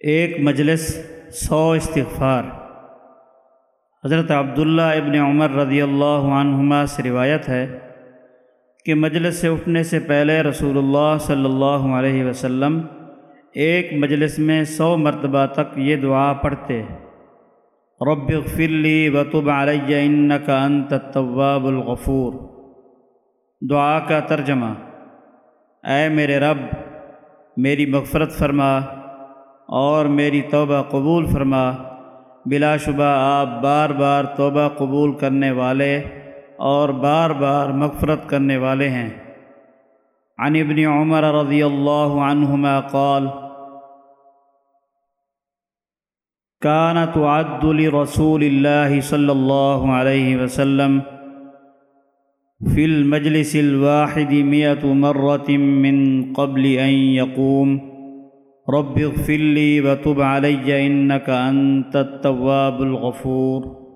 ایک مجلس سو استغفار۔ حضرت عبداللہ ابن عمر رضی اللہ عنہما سے روایت ہے کہ مجلس سے اٹھنے سے پہلے رسول اللہ صلی اللہ علیہ وسلم ایک مجلس میں سو مرتبہ تک یہ دعا پڑھتے، رب اغفر لی وتب علی انک انت التواب الغفور دعا کا ترجمہ، اے میرے رب، میری مغفرت فرما اور میری توبہ قبول فرما۔ بلا شبہ آپ بار بار توبہ قبول کرنے والے اور بار بار مغفرت کرنے والے ہیں۔ عن ابن عمر رضی اللہ عنہما قال كان تعد لرسول الله صلى الله عليه وسلم في المجلس الواحد مئة مرة من قبل أن يقوم رب اغفر لي وتب علي إنك أنت التواب الغفور.